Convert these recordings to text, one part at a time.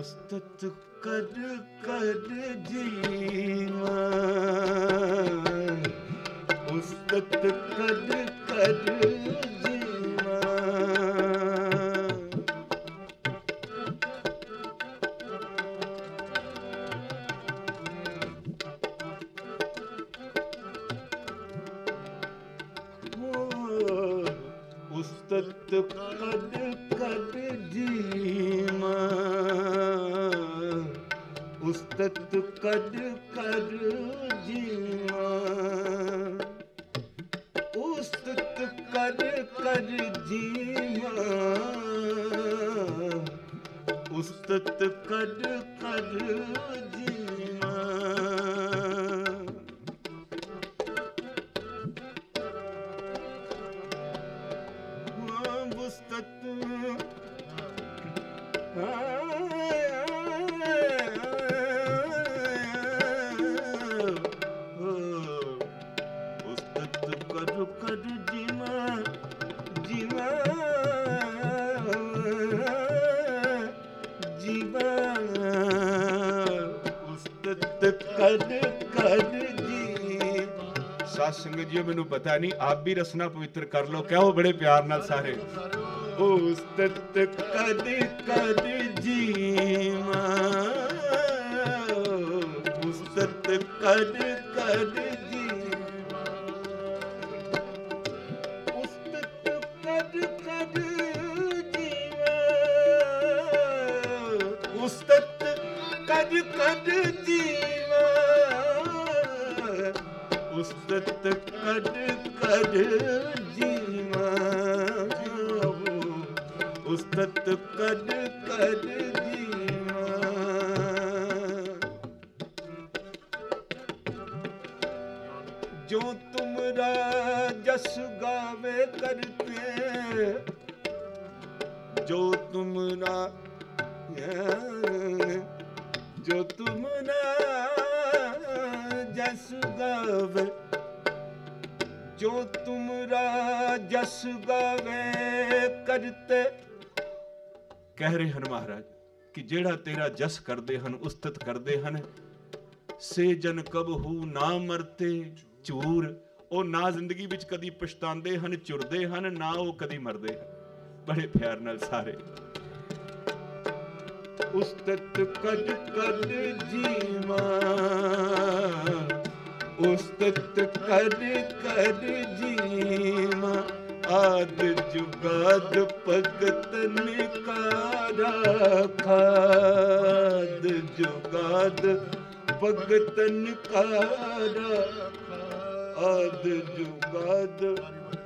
ਉਸਤਤ ਕਰ ਕਰ ਜੀਵਾ ਉਸਤਤ ਕਰ ਕਰ ਜੀਵਾ ਉਸਤਤ ਕਦ ਕਦ ਜੀਵਾ ਉਸਤਤ ਕਦ ਕਦ ਜੀਵਾ। ਉਸਤਤ ਕਦ ਕਦ ਜੀਵਾ। ਉਸਤਤ ਕਦ ਕਦ ਜੀਵਾ। ਉਸਤਤ ਕਰ ਕਰ ਜੀ। ਸਾਧ ਜੀ, ਮੈਨੂੰ ਪਤਾ ਨਹੀਂ, ਆਪ ਵੀ ਰਸਨਾ ਪਵਿੱਤਰ ਕਰ ਲਓ। ਕਹੋ ਬੜੇ ਪਿਆਰ ਨਾਲ ਸਾਰੇ? ਉਸਤਤ ਕਦ ਕਦ ਜੀਵਾ ਉਸਤਤ ਕਦ ਕਦ ਜੀਵਾ ਕਦ ਕਦ ਜੀਵਾ ਉਸਤਤ ਕਦ ਕਦ ਜੀਵਾ ਉਸਤਤ ਕਦ ਕਦ ਜੀਵਾ। ਜੋ ਤੁਮਰਾ ਜਸ ਗਾਵੇ ਕਰਤੇ, ਜੋ ਤੁਮਰਾ ਜੋ ਤੁਮਰਾ ਜਸ ਗਾਵੇ, ਜੋ ਤੁਮਰਾ ਜਸ ਗਾਵੇ ਕਰਤੇ। ਕਹਿ ਰਹੇ ਹਨ ਮਹਾਰਾਜ ਕਿ ਜਿਹੜਾ ਤੇਰਾ ਜਸ ਕਰਦੇ ਹਨ, ਉਸਤਤ ਕਰਦੇ ਹਨ, ਸੇ ਜਨ ਕਬਹੂ ਨਾ ਮਰਤੇ ਚੂਰ। ਉਹ ਨਾ ਜ਼ਿੰਦਗੀ ਵਿੱਚ ਕਦੀ ਪਛਤਾਉਂਦੇ ਹਨ, ਚੁਰਦੇ ਹਨ, ਨਾ ਉਹ ਕਦੀ ਮਰਦੇ ਹਨ। ਬੜੇ ਪਿਆਰ ਨਾਲ ਸਾਰੇ ਉਸਤਤ ਕਦ ਕਦ ਜੀਵਾ ਉਸਤਤ ਕਦ ਕਦ ਜੀਵਾ ਆਦ ਜੁਗਾਦ ਭਗਤ ਨਿਕਾਰਾ ਖਾਦ ਜੁਗਾਦ ਭਗਤਨ ਨਿਕਾਰਾ ਆਦ ਜੁਗਾਦ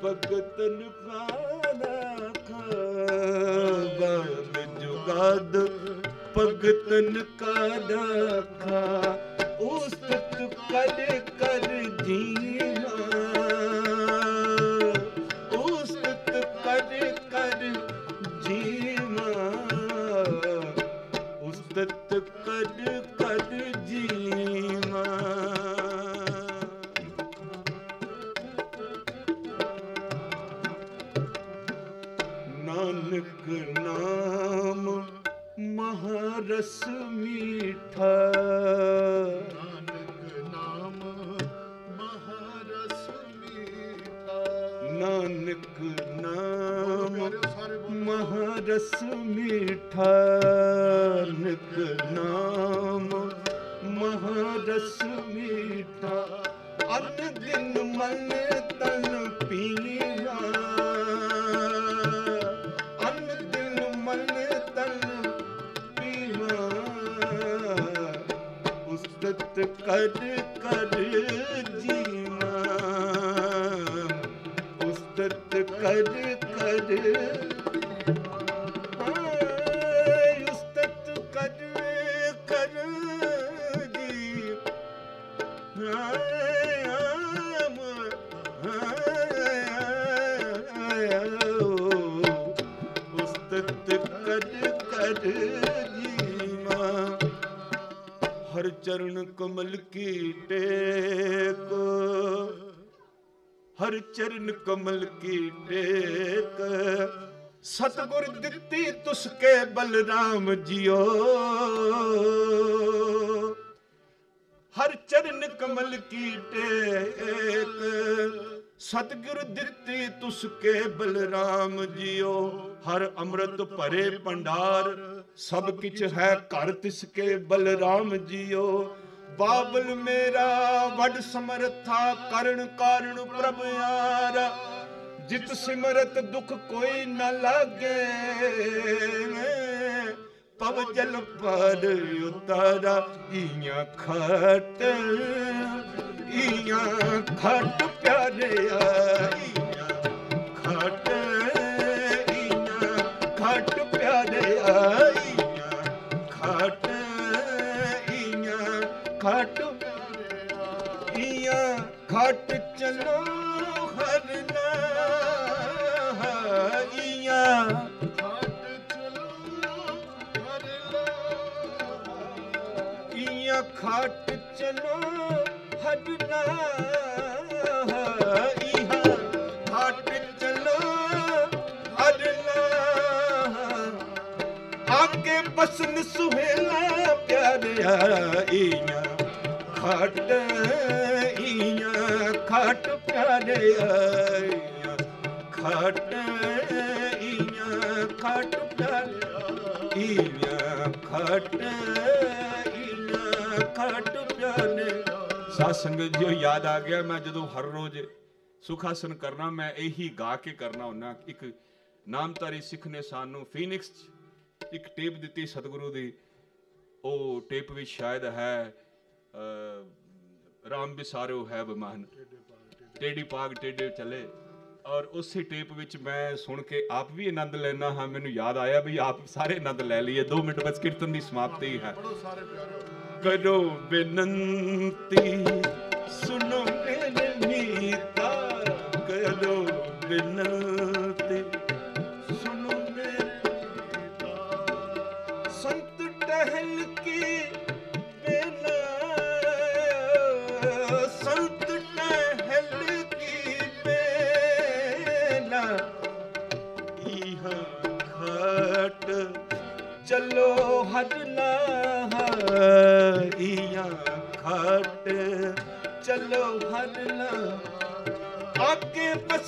ਭਗਤ ਨਿਕਾਰਾ ਖਾਦ ਜੁਗਾਦ ਭਗਤ ਨਿਕਾਰਾ ਖਾ ਉਸਤਤ ਕਦ ਕਰ ਜੀਵਾ। ਉਸਤਤ ਕਦ ਕਰ ਜੀਵਾ। ਉਸਤਤ ਕਦ ਕਦ ਜੀਵਾ। ਮਹਾਰਸ ਮੀਠਾ ਨਾਨਕ ਨਾਮ ਮਹਾਰਸ ਮੀਠਾ ਨਾਨਕ ਨਾਮ। ਮਹਾਰਸ ਮੀਠਾ ਨਿਕ ਨਾਮ ਮਹਾਰਸ ਮੀਠਾ ਅਨ ਦਿਨ ਮਨ ਤਨ ਪੀਵਾ ਉਸਤਤ ਕਰ ਕਰ ਜੀਵਾ। ਉਸਤਤ ਕਰ ਕਰ ਕਮਲ ਕੀ ਟੇਕ? ਹਰ ਚਰਨ ਕਮਲ ਕੀ ਟੇਕ? ਸਤਗੁਰ ਦਿੱਤੀ ਤੁਸਕੇ ਬਲਰਾਮ ਜੀਓ। ਹਰ ਚਰਨ ਕਮਲ ਕੀ ਟੇਕ? ਸਤਿਗੁਰ ਦਿੱਤੀ ਤੁਸ ਤੁਸਕੇ ਬਲਰਾਮ ਜੀਓ। ਹਰ ਅੰਮ੍ਰਿਤ ਭਰੇ ਭੰਡਾਰ, ਸਭ ਕਿਛ ਹੈ ਘਰ ਤਿਸਕੇ ਬਲਰਾਮ ਜੀਓ। ਬਾਬਲ ਮੇਰਾ, ਵੱਡ ਸਮਰੱਥਾ ਕਰਨ ਕਾਰਨ ਪ੍ਰਭ ਯਾਰਾ ਜਿਤ ਸਿਮਰਤ ਦੁਖ ਕੋਈ ਨਾ ਲਾਗੇ। ਪਵ ਜਲ ਪਰ ਉਤਾਰਾ, ਈਆਂ ਖਟ ਈਆਂ ਖਟ ਪਿਆਰਿਆ ਈਆਂ ਖਟ ਈਆਂ ਖਟ ਪਿਆਰਿਆ ਈਆਂ ਖਟ ਚਲੋ ਹਰਨਾ ਈਆਂ ਚਲੋ ਹਰ ਈਆਂ ਖਟ ਚਲੋ ਹਰਨਾ ਈਹਾਂ ਖਟ ਚਲੋ ਹਰਨਾ ਆਗੇ ਬਸਨ ਸੁਹੇਲਾ ਪਿਆਰਿਆ ਈਆਂ। ਖਟ ਈਆਂ। ਖਟ ਪਿਆਰਿਆ ਈਆਂ ਖਟ ਈਆਂ, ਖਟ ਪਿਆਰਿਆ ਈਆਂ ਖਟ ਈਆਂ, ਖਟ ਪਿਆਰੇ ਸਾਧ ਸੰਗਤ ਯਾਦ ਆ ਗਿਆ, ਮੈਂ ਜਦੋਂ ਹਰ ਰੋਜ਼ ਸੁਖਾਸਨ ਕਰਨਾ, ਮੈਂ ਇਹੀ ਗਾ ਕੇ ਕਰਨਾ ਹੁੰਨਾ। ਇੱਕ ਨਾਮਧਾਰੀ ਸਿੱਖ ਨੇ ਸਾਨੂੰ ਫੀਨਿਕਸ 'ਚ ਇੱਕ ਟੇਪ ਦਿੱਤੀ ਸਤਿਗੁਰੂ ਦੀ। ਉਹ ਟੇਪ ਵਿੱਚ ਸ਼ਾਇਦ ਹੈ ਰਾਮ ਬਿਸਾਰੋ ਹੈ ਬਮਾਨ। ਟੇਡੀ ਪਾਗ ਟੇਡੇ ਚੱਲੇ। ਔਰ ਉਸੇ ਟੇਪ ਵਿੱਚ ਮੈਂ ਸੁਣ ਕੇ ਆਪ ਵੀ ਆਨੰਦ ਲੈਣਾ ਹਾਂ। ਮੈਨੂੰ ਯਾਦ ਆਇਆ ਵੀ ਆਪ ਸਾਰੇ ਆਨੰਦ ਲੈ ਲਈਏ। 2 ਮਿੰਟ ਬਸ ਕੀਰਤਨ ਦੀ ਸਮਾਪਤੀ ਹੈ। ਕਰੋ ਬੇਨੰਤੀ। ਸੁਨੋ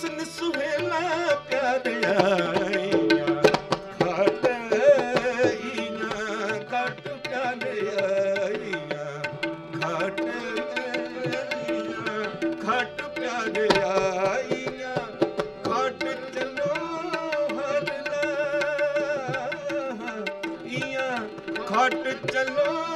ਆਕੇ ਬਸਨ ਸੁਹੇਲਾ ਪਿਆਰਿਆ ਈਆਂ ਖਟ ਚਲੋ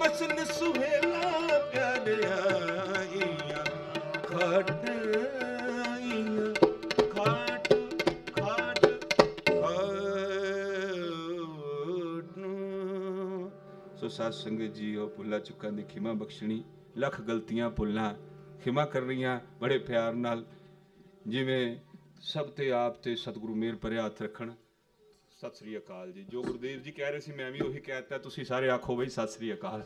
ਬਸਨ ਸੁਹੇਲਾ ਪਿਆਰਿਆ ਈਆਂ ਖਟ ਸੋ ਸਾਧ ਸੰਗਤ ਜੀ, ਉਹ ਭੁੱਲਾ ਚੁੱਕਾਂ ਦੀ ਖਿਮਾ ਬਖਸ਼ਣੀ, ਲੱਖ ਗਲਤੀਆਂ ਭੁੱਲਾਂ, ਖਿਮਾ ਕਰ ਰਹੀਆਂ ਬੜੇ ਪਿਆਰ ਨਾਲ। ਜਿਵੇਂ ਸਭ ਤੇ ਆਪ ਤੇ ਸਤਿਗੁਰੂ ਮੇਰ ਭਰਿਆ ਹੱਥ ਰੱਖਣ ਸਤਿ ਸ੍ਰੀ ਅਕਾਲ ਜੀ। ਜੋ ਗੁਰਦੇਵ ਜੀ ਕਹਿ ਰਹੇ ਸੀ, ਮੈਂ ਵੀ ਉਹੀ ਕਹਿ ਦਿੱਤਾ, ਤੁਸੀਂ ਸਾਰੇ ਆਖੋ ਬਈ ਸਤਿ ਸ੍ਰੀ ਅਕਾਲ।